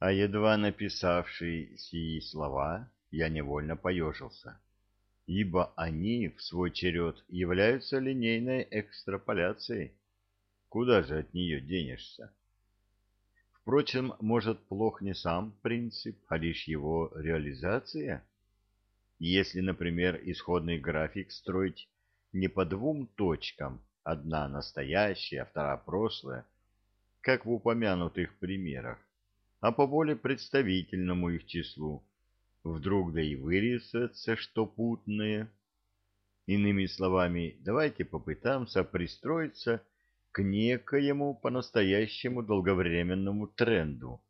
А едва написавший сии слова, я невольно поежился, ибо они, в свой черед, являются линейной экстраполяцией. Куда же от нее денешься? Впрочем, может, плох не сам принцип, а лишь его реализация? Если, например, исходный график строить не по двум точкам, одна настоящая, вторая прошлая, как в упомянутых примерах, а по более представительному их числу, вдруг да и вырисуется что путное. Иными словами, давайте попытаемся пристроиться к некоему по-настоящему долговременному тренду,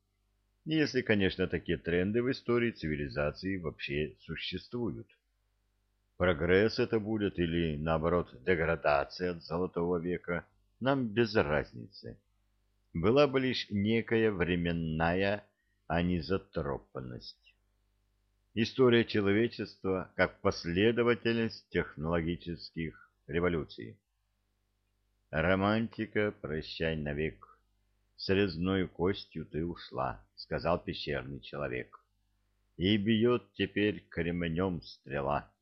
если, конечно, такие тренды в истории цивилизации вообще существуют. Прогресс это будет или, наоборот, деградация от золотого века, нам без разницы. Была бы лишь некая временная анизотропность. История человечества как последовательность технологических революций. Романтика, прощай навек. С резной костью ты ушла, сказал пещерный человек. И бьет теперь кременем стрела.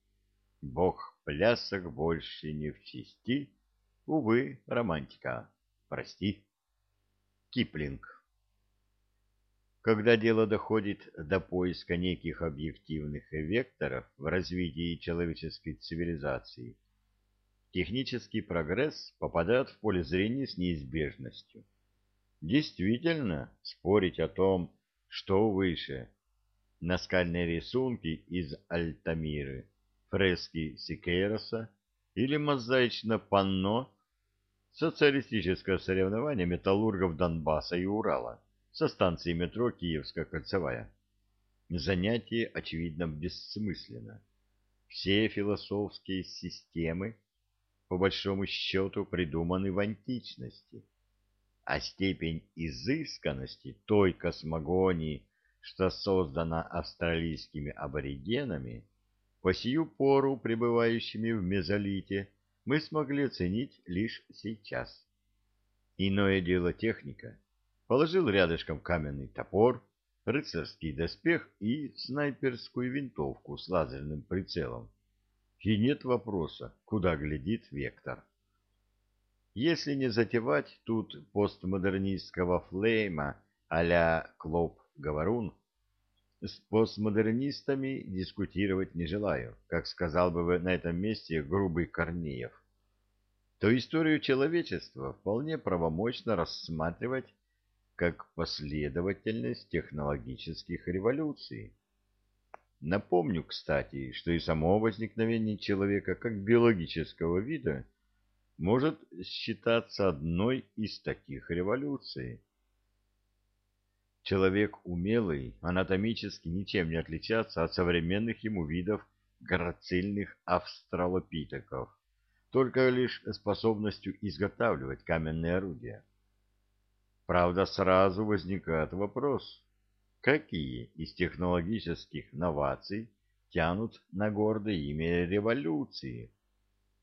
Бог плясок больше не в чести, увы, романтика, прости. Киплинг. Когда дело доходит до поиска неких объективных векторов в развитии человеческой цивилизации, технический прогресс попадает в поле зрения с неизбежностью. Действительно, спорить о том, что выше, наскальные рисунки из Альтамиры, фрески Сикейроса или мозаично панно социалистическое соревнование металлургов Донбасса и Урала со станции метро Киевская кольцевая. Занятие, очевидно, бессмысленно. Все философские системы по большому счету придуманы в античности, а степень изысканности той космогонии, что создана австралийскими аборигенами, по сию пору пребывающими в мезолите, мы смогли оценить лишь сейчас. Иное дело техника. Положил рядышком каменный топор, рыцарский доспех и снайперскую винтовку с лазерным прицелом и нет вопроса, куда глядит вектор. Если не затевать тут постмодернистского флейма а-ля Клоп-Говорун, с постмодернистами дискутировать не желаю, как сказал бы на этом месте грубый Корнеев, то историю человечества вполне правомочно рассматривать как последовательность технологических революций. Напомню, кстати, что и само возникновение человека как биологического вида может считаться одной из таких революций. Человек умелый анатомически ничем не отличается от современных ему видов грацильных австралопитеков, только лишь способностью изготавливать каменные орудия. Правда, сразу возникает вопрос, Какие из технологических новаций тянут на гордое имя революции,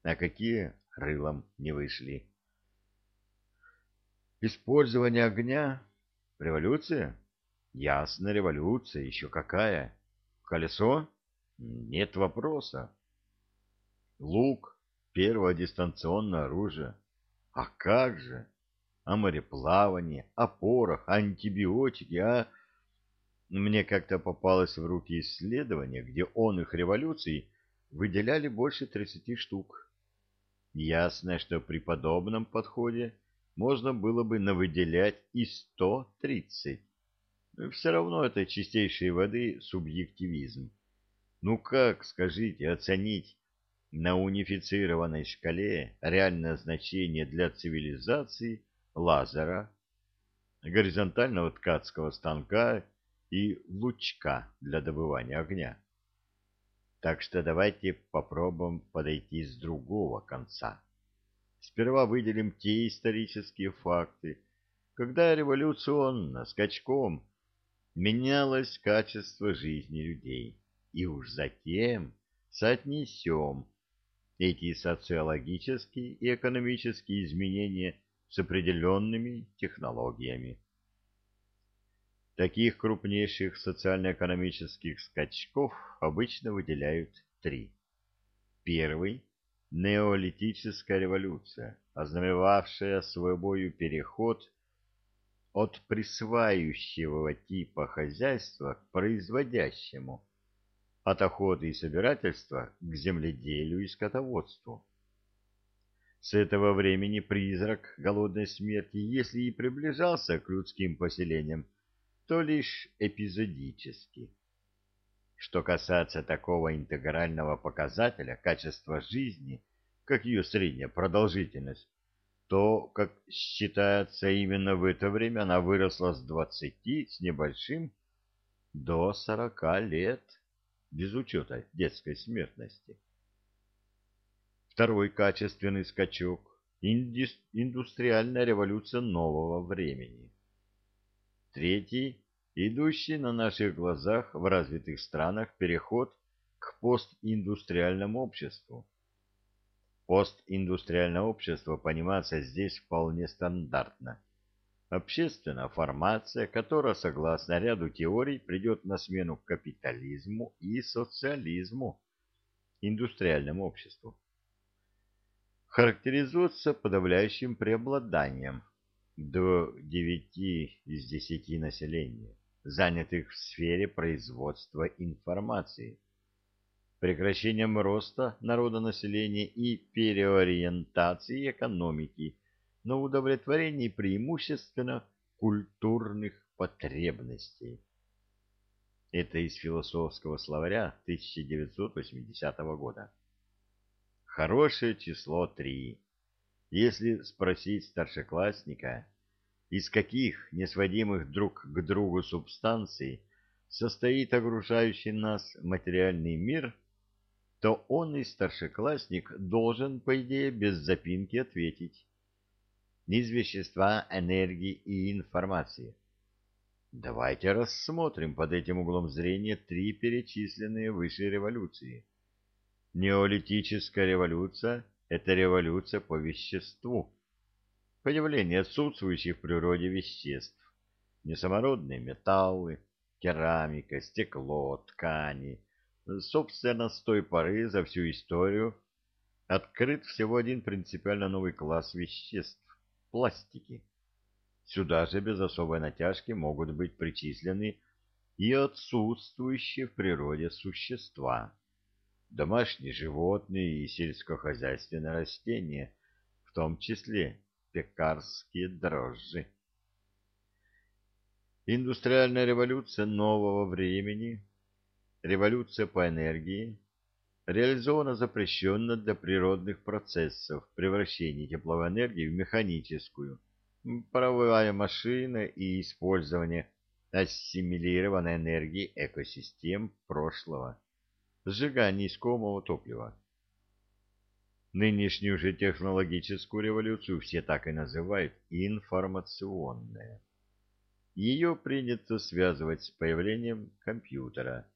а какие рылом не вышли? Использование огня? Революция? Ясно, революция, еще какая. Колесо? Нет вопроса. Лук, первое дистанционное оружие. А как же? О мореплавании, о порох, антибиотики, о... Мне как-то попалось в руки исследование, где он их революций выделяли больше 30 штук. Ясно, что при подобном подходе можно было бы навыделять и 130. Но все равно это чистейшей воды субъективизм. Ну как, скажите, оценить на унифицированной шкале реальное значение для цивилизации лазера, горизонтального ткацкого станка и лучка для добывания огня. Так что давайте попробуем подойти с другого конца. Сперва выделим те исторические факты, когда революционно, скачком, менялось качество жизни людей, и уж затем соотнесем эти социологические и экономические изменения с определенными технологиями. Таких крупнейших социально-экономических скачков обычно выделяют три. Первый – неолитическая революция, ознаменовавшая собою переход от присваивающего типа хозяйства к производящему, от охоты и собирательства к земледелию и скотоводству. С этого времени призрак голодной смерти, если и приближался к людским поселениям, то лишь эпизодически. Что касается такого интегрального показателя качества жизни, как ее средняя продолжительность, то, как считается, именно в это время она выросла с 20 с небольшим до 40 лет, без учета детской смертности. Второй качественный скачок – индустриальная революция нового времени. Третий – идущий на наших глазах в развитых странах переход к постиндустриальному обществу Постиндустриальное общество понимается здесь вполне стандартно. Общественная формация, которая, согласно ряду теорий, придет на смену капитализму и социализму, индустриальному обществу. Характеризуется подавляющим преобладанием до 9 из 10 населения, занятых в сфере производства информации – прекращением роста народонаселения и переориентации экономики на удовлетворение преимущественно культурных потребностей. Это из философского словаря 1980 года. Хорошее число 3. Если спросить старшеклассника, из каких несводимых друг к другу субстанций состоит окружающий нас материальный мир – то он и старшеклассник должен, по идее, без запинки ответить. Из вещества, энергии и информации. Давайте рассмотрим под этим углом зрения три перечисленные выше революции. Неолитическая революция – это революция по веществу. Появление отсутствующих в природе веществ. Несамородные металлы, керамика, стекло, ткани – Собственно, с той поры за всю историю открыт всего один принципиально новый класс веществ – пластики. Сюда же без особой натяжки могут быть причислены и отсутствующие в природе существа, домашние животные и сельскохозяйственные растения, в том числе пекарские дрожжи. Индустриальная революция нового времени – революция по энергии реализована запрещенно для природных процессов превращения тепловой энергии в механическую, паровая машина и использование ассимилированной энергии экосистем прошлого, сжигание искомого топлива. Нынешнюю же технологическую революцию все так и называют информационная. Ее принято связывать с появлением компьютера –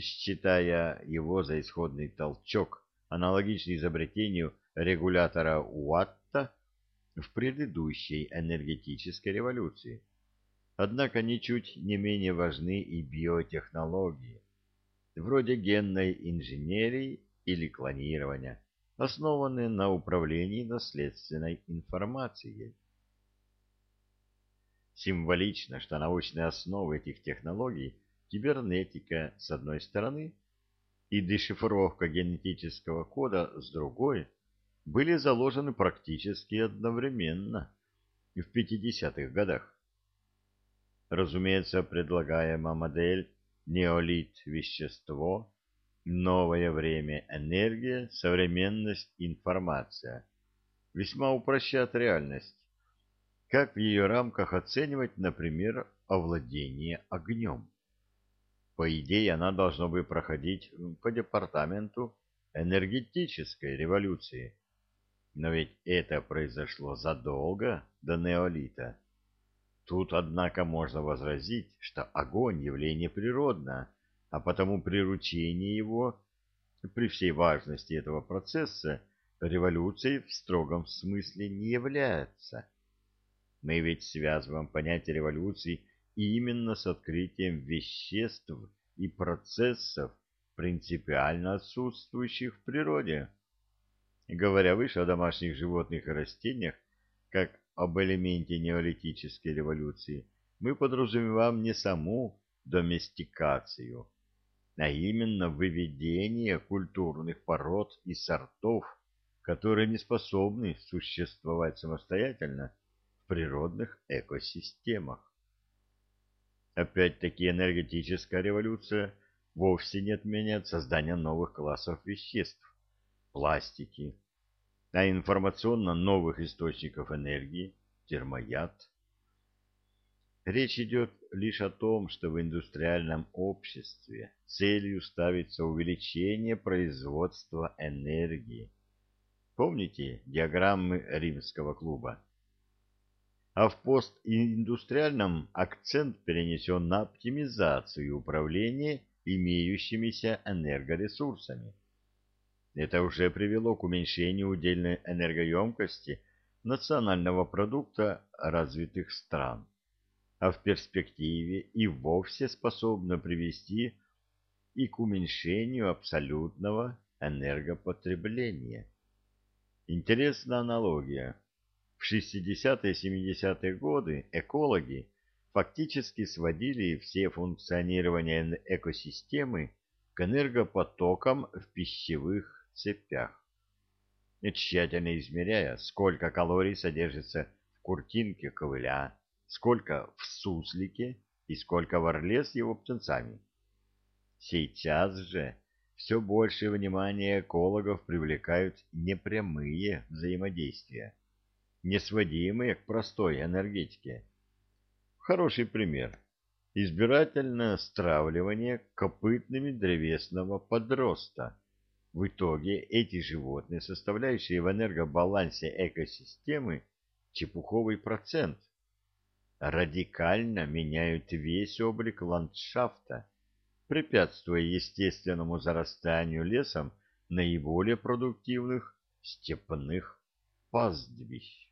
считая его за исходный толчок, аналогичный изобретению регулятора Уатта в предыдущей энергетической революции. Однако ничуть не менее важны и биотехнологии, вроде генной инженерии или клонирования, основанные на управлении наследственной информацией. Символично, что научные основы этих технологий кибернетика с одной стороны и дешифровка генетического кода с другой были заложены практически одновременно в 50-х годах. Разумеется, предлагаемая модель неолит – вещество, новое время – энергия, современность – информация весьма упрощает реальность. Как в ее рамках оценивать, например, овладение огнем? По идее, она должна бы проходить по департаменту энергетической революции. Но ведь это произошло задолго до неолита. Тут, однако, можно возразить, что огонь — явление природное, а потому приручение его, при всей важности этого процесса, революцией в строгом смысле не является. Мы ведь связываем понятие революции именно с открытием веществ и процессов, принципиально отсутствующих в природе. Говоря выше о домашних животных и растениях, как об элементе неолитической революции, мы подразумеваем не саму доместикацию, а именно выведение культурных пород и сортов, которые не способны существовать самостоятельно в природных экосистемах. Опять-таки энергетическая революция вовсе не отменяет создание новых классов веществ, пластики, а информационно новых источников энергии, термояд. Речь идет лишь о том, что в индустриальном обществе целью ставится увеличение производства энергии. Помните диаграммы римского клуба? А в постиндустриальном акцент перенесен на оптимизацию управления имеющимися энергоресурсами. Это уже привело к уменьшению удельной энергоемкости национального продукта развитых стран, а в перспективе и вовсе способно привести и к уменьшению абсолютного энергопотребления. Интересна аналогия. В 60-70-е годы экологи фактически сводили все функционирования экосистемы к энергопотокам в пищевых цепях, тщательно измеряя, сколько калорий содержится в куртинке ковыля, сколько в суслике и сколько в орле с его птенцами. Сейчас же все большее внимание экологов привлекают непрямые взаимодействия, не сводимые к простой энергетике. Хороший пример – избирательное стравливание копытными древесного подроста – в итоге эти животные, составляющие в энергобалансе экосистемы чепуховый процент, радикально меняют весь облик ландшафта, препятствуя естественному зарастанию лесом наиболее продуктивных степных пастбищ.